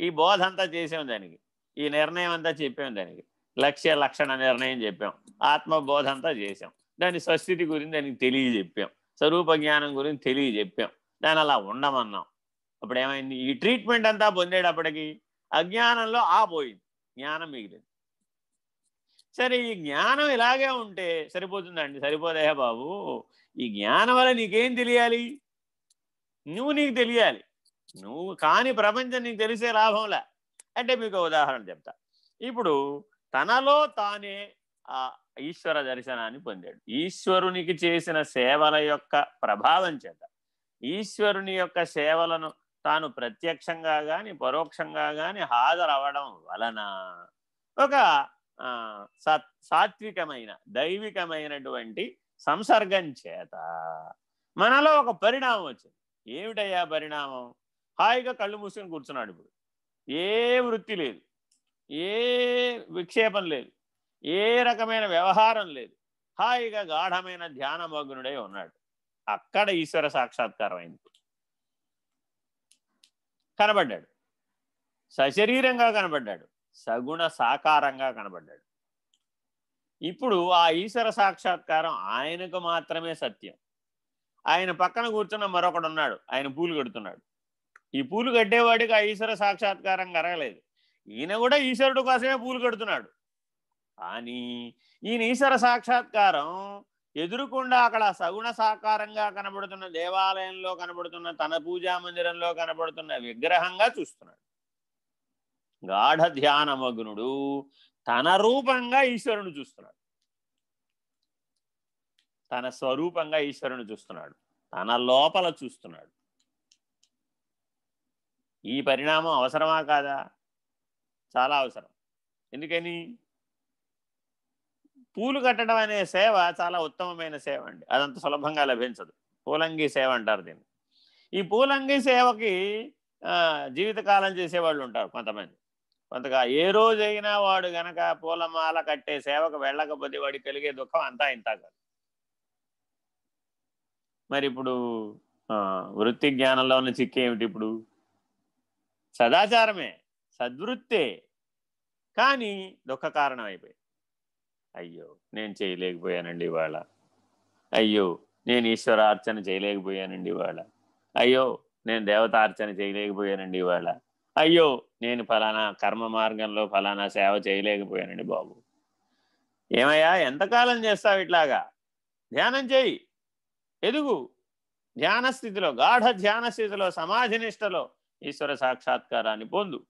ఈ బోధ అంతా చేసాం దానికి. ఈ నిర్ణయం అంతా చెప్పాం దానికి. లక్ష్య లక్షణ నిర్ణయం చెప్పాం. ఆత్మబోధ అంతా చేసాం. దాని స్వస్థితి గురించి దానికి తెలియజెప్పాం. స్వరూప జ్ఞానం గురించి తెలియజెప్పాం. దాని అలా ఉండమన్నాం. అప్పుడు ఏమైంది? ఈ ట్రీట్మెంట్ అంతా పొందేటప్పటికి అజ్ఞానంలో ఆ పోయింది. జ్ఞానం మిగిలింది. సరే ఈ జ్ఞానం ఇలాగే ఉంటే సరిపోతుందండి. సరిపోదే బాబు. ఈ జ్ఞానం వల్ల నీకేం తెలియాలి? నువ్వు నీకు తెలియాలి. నువ్వు కాని ప్రపంచం నీకు తెలిసే లాభంలా. అంటే మీకు ఉదాహరణ చెప్తా. ఇప్పుడు తనలో తానే ఆ ఈశ్వర దర్శనాన్ని పొందాడు. ఈశ్వరునికి చేసిన సేవల యొక్క ప్రభావం చేత. ఈశ్వరుని యొక్క సేవలను తాను ప్రత్యక్షంగా కానీ పరోక్షంగా కానీ హాజరవ్వడం వలన ఒక సాత్వికమైన దైవికమైనటువంటి సంసర్గం చేత మనలో ఒక పరిణామం వచ్చింది. ఏమిటయ్యా పరిణామం? హాయిగా కళ్ళు మూసుకొని కూర్చున్నాడు ఇప్పుడు. ఏ వృత్తి లేదు. ఏ విక్షేపం లేదు. ఏ రకమైన వ్యవహారం లేదు. హాయిగా గాఢమైన ధ్యానమగ్నుడై ఉన్నాడు. అక్కడ ఈశ్వర సాక్షాత్కారం అయింది. కనబడ్డాడు. సశరీరంగా కనబడ్డాడు. సగుణ సాకారంగా కనబడ్డాడు. ఇప్పుడు ఆ ఈశ్వర సాక్షాత్కారం ఆయనకు మాత్రమే సత్యం. ఆయన పక్కన కూర్చున్న మరొకడున్నాడు ఆయన పూలు కడుతున్నాడు. ఈ పూలు కట్టేవాడికి ఆ ఈశ్వర సాక్షాత్కారం కరగలేదు. ఈయన కూడా ఈశ్వరుడు కోసమే పూలు కడుతున్నాడు. కానీ ఈయన ఈశ్వర సాక్షాత్కారం ఎదురుకుండా అక్కడ సగుణ సాకారంగా కనబడుతున్న దేవాలయంలో కనబడుతున్న తన పూజా మందిరంలో కనబడుతున్న విగ్రహంగా చూస్తున్నాడు. గాఢ ధ్యానమగ్నుడు తన రూపంగా ఈశ్వరుని చూస్తున్నాడు. తన స్వరూపంగా ఈశ్వరుని చూస్తున్నాడు. తన లోపల చూస్తున్నాడు. ఈ పరిణామం అవసరమా కాదా? చాలా అవసరం. ఎందుకని? పూలు కట్టడం అనే సేవ చాలా ఉత్తమమైన సేవ అండి. అదంత సులభంగా లభించదు. పూలంగి సేవ అంటారు దీన్ని. ఈ పూలంగి సేవకి జీవితకాలం చేసేవాళ్ళు ఉంటారు కొంతమంది. కొంతగా ఏ రోజైనా వాడు గనక పూలమాల కట్టే సేవకు వెళ్ళకపోతే వాడికి కలిగే దుఃఖం అంతా ఇంత కాదు. మరి ఇప్పుడు వృత్తి జ్ఞానంలో ఉన్న చిక్కేమిటి ఇప్పుడు? సదాచారమే సద్వృత్తే. కానీ దుఃఖ కారణం అయిపోయి అయ్యో నేను చేయలేకపోయానండి ఇవాళ. అయ్యో నేను ఈశ్వరార్చన చేయలేకపోయానండి ఇవాళ. అయ్యో నేను దేవతార్చన చేయలేకపోయానండి ఇవాళ. అయ్యో నేను ఫలానా కర్మ మార్గంలో ఫలానా సేవ చేయలేకపోయానండి బాబు. ఏమయ్యా ఎంతకాలం చేస్తావు ఇట్లాగా? ధ్యానం చేయి. ఎదుగు. ధ్యాన స్థితిలో గాఢ ధ్యాన స్థితిలో సమాధినిష్టలో ఈశ్వర సాక్షాత్కారాన్ని పొందు.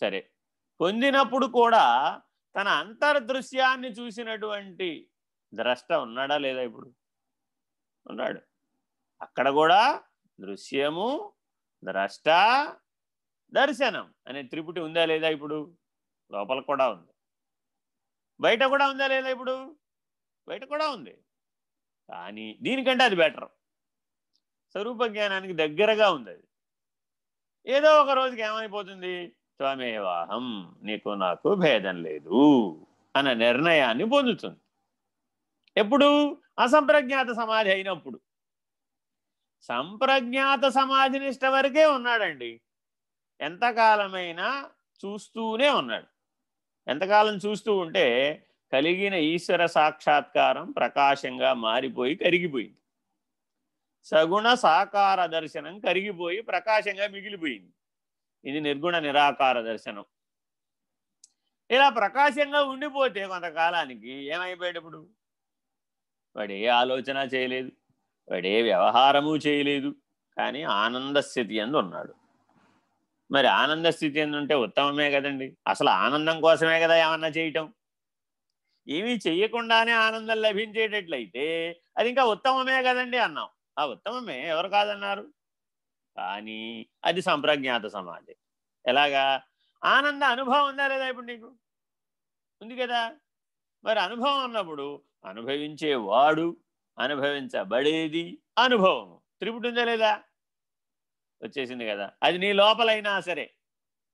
సరే పొందినప్పుడు కూడా తన అంతర్దృశ్యాన్ని చూసినటువంటి ద్రష్ట ఉన్నాడా లేదా ఇప్పుడు? ఉన్నాడు. అక్కడ కూడా దృశ్యము ద్రష్ట దర్శనం అనే త్రిపుటి ఉందా లేదా ఇప్పుడు? లోపల కూడా ఉంది. బయట కూడా ఉందా లేదా ఇప్పుడు? బయట కూడా ఉంది. కానీ దీనికంటే అది బెటర్. స్వరూప జ్ఞానానికి దగ్గరగా ఉంది అది. ఏదో ఒక రోజుకి ఏమైపోతుంది? త్వమేవాహం నీకు నాకు భేదం లేదు అన్న నిర్ణయాన్ని పొందుతుంది. ఎప్పుడు? అసంప్రజ్ఞాత సమాధి అయినప్పుడు. సంప్రజ్ఞాత సమాధి నిష్ట వరకే ఉన్నాడండి. ఎంతకాలమైనా చూస్తూనే ఉన్నాడు. ఎంతకాలం చూస్తూ ఉంటే కలిగిన ఈశ్వర సాక్షాత్కారం ప్రకాశంగా మారిపోయి కరిగిపోయింది. సగుణ సాకార దర్శనం కరిగిపోయి ప్రకాశంగా మిగిలిపోయింది. ఇది నిర్గుణ నిరాకార దర్శనం. ఇలా ప్రకాశంగా ఉండిపోతే కొంతకాలానికి ఏమైపోయేటప్పుడు ఇప్పుడు వాడు ఏ ఆలోచన చేయలేదు వాడు ఏ వ్యవహారము చేయలేదు కానీ ఆనంద స్థితి ఎందు ఉన్నాడు. మరి ఆనంద స్థితి ఎందుంటే ఉత్తమమే కదండి. అసలు ఆనందం కోసమే కదా ఏమన్నా చేయటం? ఏమీ చెయ్యకుండానే ఆనందం లభించేటట్లయితే అది ఇంకా ఉత్తమమే కదండి అన్నాం. ఆ ఉత్తమమే ఎవరు కాదన్నారు? కానీ అది సంప్రజ్ఞాత సమాధి ఎలాగా? ఆనంద అనుభవం ఉందా లేదా ఇప్పుడు నీకు? ఉంది కదా? మరి అనుభవం ఉన్నప్పుడు అనుభవించేవాడు అనుభవించబడేది అనుభవం త్రిపుటి ఉందా లేదా? వచ్చేసింది కదా. అది నీ లోపలైనా సరే.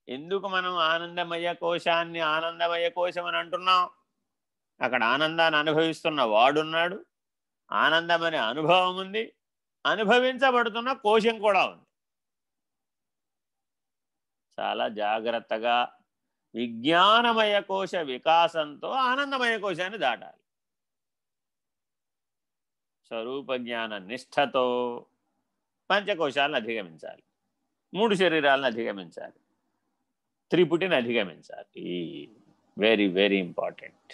ఎందుకు మనం ఆనందమయ కోశాన్ని ఆనందమయ కోశం అని అంటున్నాం? అక్కడ ఆనందాన్ని అనుభవిస్తున్న వాడున్నాడు. ఆనందం అనే అనుభవం ఉంది. అనుభవించబడుతున్న కోశం కూడా ఉంది. చాలా జాగ్రత్తగా విజ్ఞానమయ కోశ వికాసంతో ఆనందమయ కోశాన్ని దాటాలి. స్వరూప జ్ఞాన నిష్ఠతో పంచకోశాలను అధిగమించాలి. మూడు శరీరాలను అధిగమించాలి. త్రిపుటిని అధిగమించాలి. Very very important.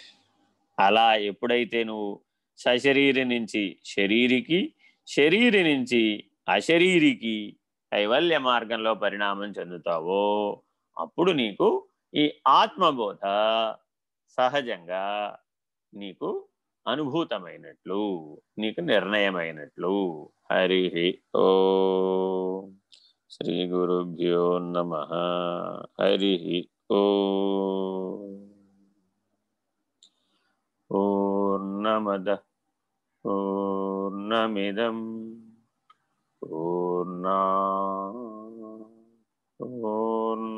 అలా ఎప్పుడైతే నువ్వు సశరీరి నుంచి శరీరికి శరీరి నుంచి అశరీరికి కైవల్య మార్గంలో పరిణామం చెందుతావో అప్పుడు నీకు ఈ ఆత్మబోధ సహజంగా నీకు అనుభూతమైనట్లు నీకు నిర్ణయమైనట్లు. హరి ఓ. శ్రీ గురుభ్యో నమ. హరి ఓ. పూర్ణమద పూర్ణమిదం. పూర్ణా